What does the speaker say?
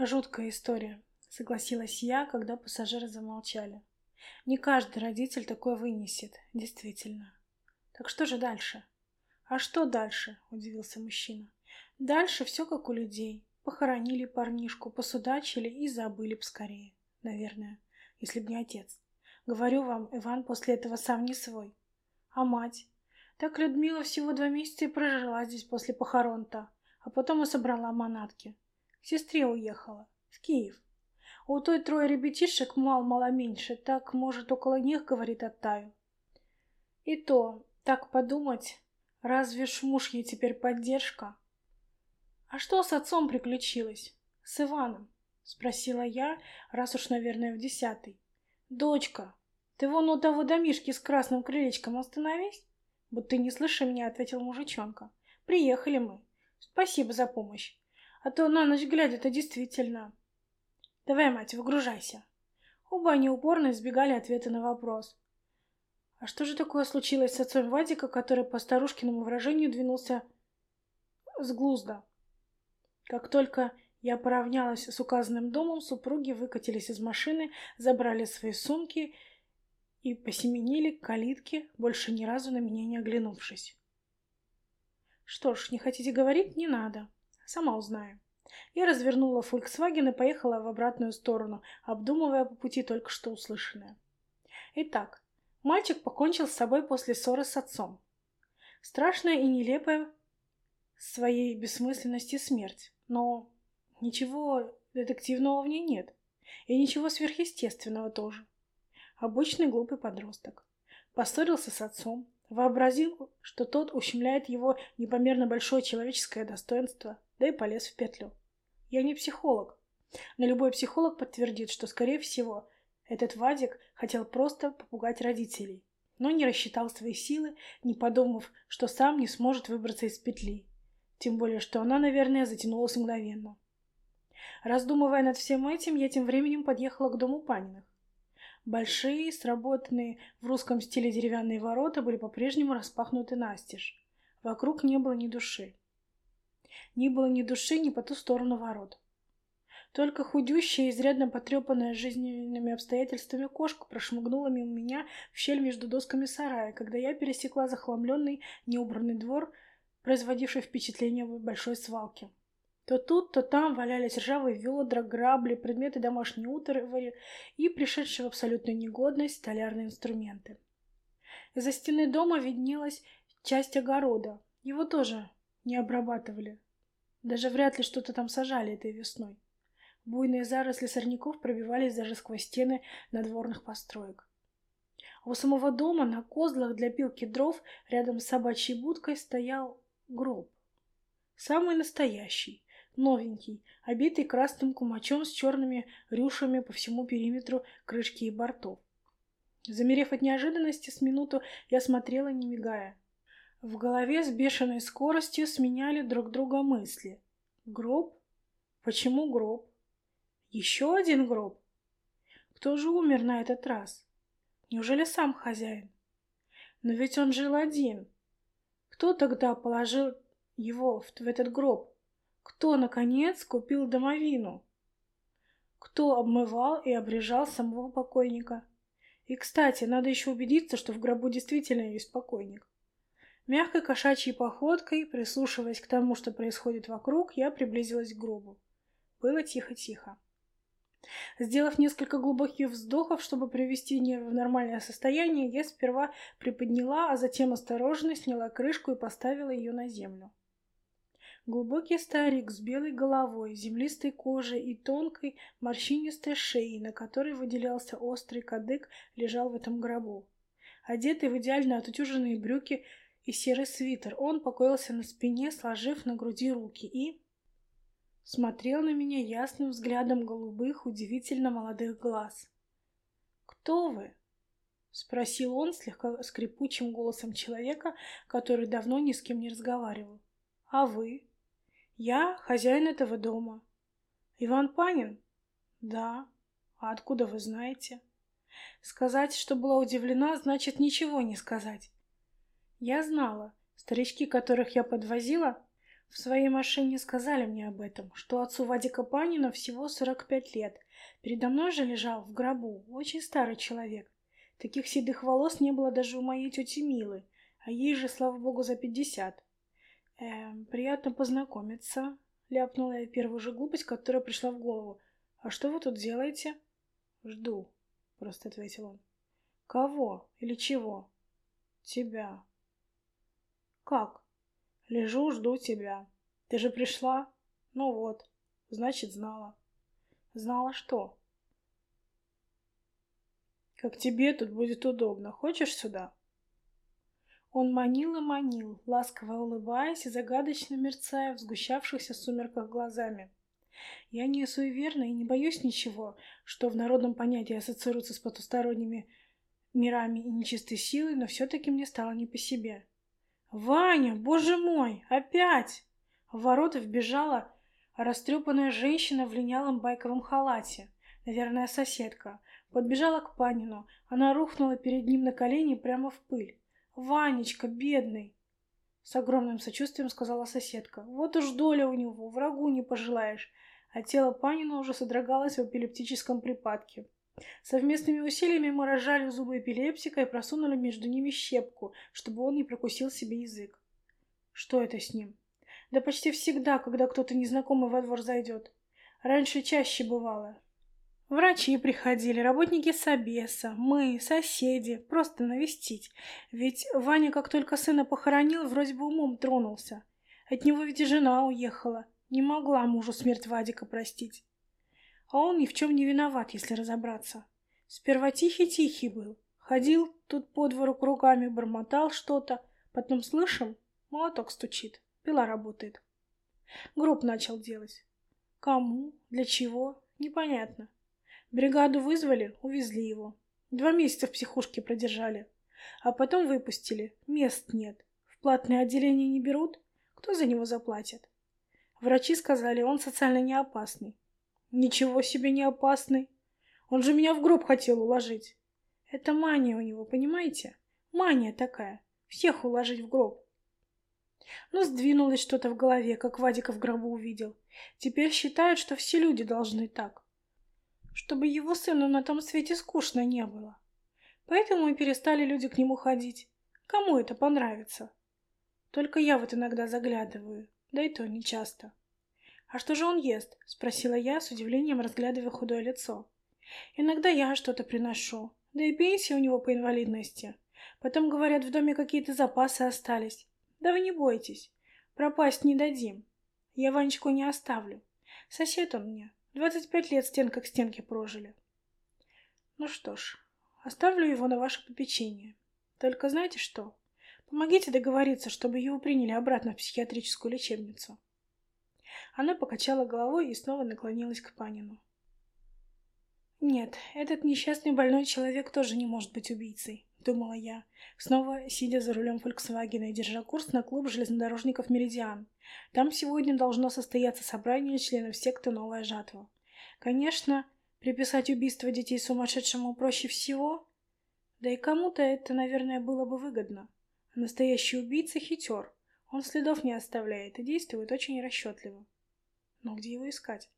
Жуткая история, согласилась я, когда пассажиры замолчали. Не каждый родитель такое вынесет, действительно. Так что же дальше? А что дальше? Удивился мужчина. Дальше все как у людей. Похоронили парнишку, посудачили и забыли б скорее, наверное, если б не отец. Говорю вам, Иван после этого сам не свой. А мать? Так Людмила всего два месяца и прожила здесь после похорон-то, а потом и собрала манатки. К сестре уехала, в Киев. У той трое ребятишек мал-мало меньше, так, может, около них, говорит, оттаю. И то, так подумать, разве ж муж ей теперь поддержка? А что с отцом приключилось? С Иваном? Спросила я, раз уж, наверное, в десятый. Дочка, ты вон у того домишки с красным крылечком остановись. Будто не слыша меня, ответил мужичонка. Приехали мы. Спасибо за помощь. А то на ночь глядя-то действительно Давай, мать, выгружайся. Оба они упорно избегали ответа на вопрос. А что же такое случилось с отцом Вадика, который по старушкиному выражению двинулся с глузда? Как только я поравнялась с указанным домом, супруги выкатились из машины, забрали свои сумки и посеменили к калитке, больше ни разу на меня не оглянувшись. Что ж, не хотите говорить? Не надо. Сама узнаю. Я развернула Volkswagen и поехала в обратную сторону, обдумывая по пути только что услышанное. Итак, мальчик покончил с собой после ссоры с отцом. Страшная и нелепая своей бессмысленности смерть, но ничего детективного в ней нет. И ничего сверхъестественного тоже. Обычный глупый подросток. Поссорился с отцом, вообразил, что тот ущемляет его непомерно большое человеческое достоинство, да и полез в петлю. Я не психолог, но любой психолог подтвердит, что, скорее всего, этот Вадик хотел просто попугать родителей, но не рассчитал свои силы, не подумав, что сам не сможет выбраться из петли. Тем более, что она, наверное, затянулась мгновенно. Раздумывая над всем этим, я тем временем подъехала к дому Паниных. Большие, сработанные в русском стиле деревянные ворота были по-прежнему распахнуты настежь. Вокруг не было ни души. Не было ни души, ни по ту сторону ворот. Только худющая, изрядно потрепанная жизненными обстоятельствами кошка прошмыгнула мимо меня в щель между досками сарая, когда я пересекла захламленный, неубранный двор, производивший впечатление большой свалки. То тут, то там валялись ржавые ведра, грабли, предметы домашней утвари и пришедшие в абсолютную негодность столярные инструменты. Из-за стены дома виднелась часть огорода. Его тоже не обрабатывали. Даже вряд ли что-то там сажали этой весной. Буйные заросли сорняков пробивались даже сквозь стены надворных построек. А у самого дома на козлах для пилки дров рядом с собачьей будкой стоял гроб. Самый настоящий, новенький, обитый красным кумачом с черными рюшами по всему периметру крышки и бортов. Замерев от неожиданности, с минуту я смотрела, не мигая. В голове с бешеной скоростью сменяли друг друга мысли. Гроб? Почему гроб? Еще один гроб? Кто же умер на этот раз? Неужели сам хозяин? Но ведь он жил один. Кто тогда положил его в, этот гроб? Кто, наконец, купил домовину? Кто обмывал и обрежал самого покойника? И, кстати, надо еще убедиться, что в гробу действительно есть покойник. Мягкой кошачьей походкой, прислушиваясь к тому, что происходит вокруг, я приблизилась к гробу. Было тихо-тихо. Сделав несколько глубоких вздохов, чтобы привести нервы в нормальное состояние, я сперва приподняла, а затем осторожно сняла крышку и поставила ее на землю. Глубокий старик с белой головой, землистой кожей и тонкой морщинистой шеей, на которой выделялся острый кадык, лежал в этом гробу. Одетый в идеально отутюженные брюки, и серый свитер. Он покоился на спине, сложив на груди руки и... Смотрел на меня ясным взглядом голубых, удивительно молодых глаз. «Кто вы?» — спросил он слегка скрипучим голосом человека, который давно ни с кем не разговаривал. «А вы?» «Я хозяин этого дома». «Иван Панин?» «Да». «А откуда вы знаете?» Сказать, что была удивлена, значит ничего не сказать. Я знала, старички, которых я подвозила, В своей машине сказали мне об этом, что отцу Вадика Панина всего 45 лет. Передо мной же лежал в гробу очень старый человек. Таких седых волос не было даже у моей тети Милы, а ей же, слава богу, за пятьдесят. «Эм, приятно познакомиться», — ляпнула я первую же глупость, которая пришла в голову. «А что вы тут делаете?» «Жду», — просто ответил он. «Кого или чего?» «Тебя». «Как?» «Лежу, жду тебя. Ты же пришла?» «Ну вот, значит, знала». «Знала что?» «Как тебе тут будет удобно. Хочешь сюда?» Он манил и манил, ласково улыбаясь и загадочно мерцая в сгущавшихся сумерках глазами. Я не суеверна и не боюсь ничего, что в народном понятии ассоциируется с потусторонними мирами и нечистой силой, но все-таки мне стало не по себе. «Ваня, боже мой, опять!» В ворота вбежала растрепанная женщина в линялом байковом халате, наверное, соседка. Подбежала к Панину, она рухнула перед ним на колени прямо в пыль. «Ванечка, бедный!» С огромным сочувствием сказала соседка. «Вот уж доля у него, врагу не пожелаешь!» А тело Панина уже содрогалось в эпилептическом припадке. Совместными усилиями мы разжали зубы эпилептика и просунули между ними щепку, чтобы он не прокусил себе язык. Что это с ним? Да почти всегда, когда кто-то незнакомый во двор зайдет. Раньше чаще бывало. Врачи приходили, работники собеса, мы, соседи, просто навестить. Ведь Ваня, как только сына похоронил, вроде бы умом тронулся. От него ведь и жена уехала. Не могла мужу смерть Вадика простить. А он ни в чем не виноват, если разобраться. Сперва тихий-тихий был. Ходил тут по двору кругами, бормотал что-то. Потом слышим, молоток стучит, пила работает. Гроб начал делать. Кому? Для чего? Непонятно. Бригаду вызвали, увезли его. Два месяца в психушке продержали. А потом выпустили. Мест нет. В платное отделение не берут. Кто за него заплатит? Врачи сказали, он социально не опасный. Ничего себе не опасный. Он же меня в гроб хотел уложить. Это мания у него, понимаете? Мания такая. Всех уложить в гроб. Ну, сдвинулось что-то в голове, как Вадика в гробу увидел. Теперь считают, что все люди должны так чтобы его сыну на том свете скучно не было. Поэтому и перестали люди к нему ходить. Кому это понравится? Только я вот иногда заглядываю, да и то не часто. «А что же он ест?» — спросила я, с удивлением разглядывая худое лицо. «Иногда я что-то приношу, да и пенсия у него по инвалидности. Потом, говорят, в доме какие-то запасы остались. Да вы не бойтесь, пропасть не дадим. Я Ванечку не оставлю. Сосед он мне, Двадцать пять лет стенка к стенке прожили. Ну что ж, оставлю его на ваше попечение. Только знаете что? Помогите договориться, чтобы его приняли обратно в психиатрическую лечебницу. Она покачала головой и снова наклонилась к Панину. Нет, этот несчастный больной человек тоже не может быть убийцей, думала я, снова сидя за рулем Фольксвагена и держа курс на клуб железнодорожников «Меридиан». Там сегодня должно состояться собрание членов секты «Новая жатва». Конечно, приписать убийство детей сумасшедшему проще всего, да и кому-то это, наверное, было бы выгодно. Настоящий убийца хитер, он следов не оставляет и действует очень расчетливо. Но где его искать?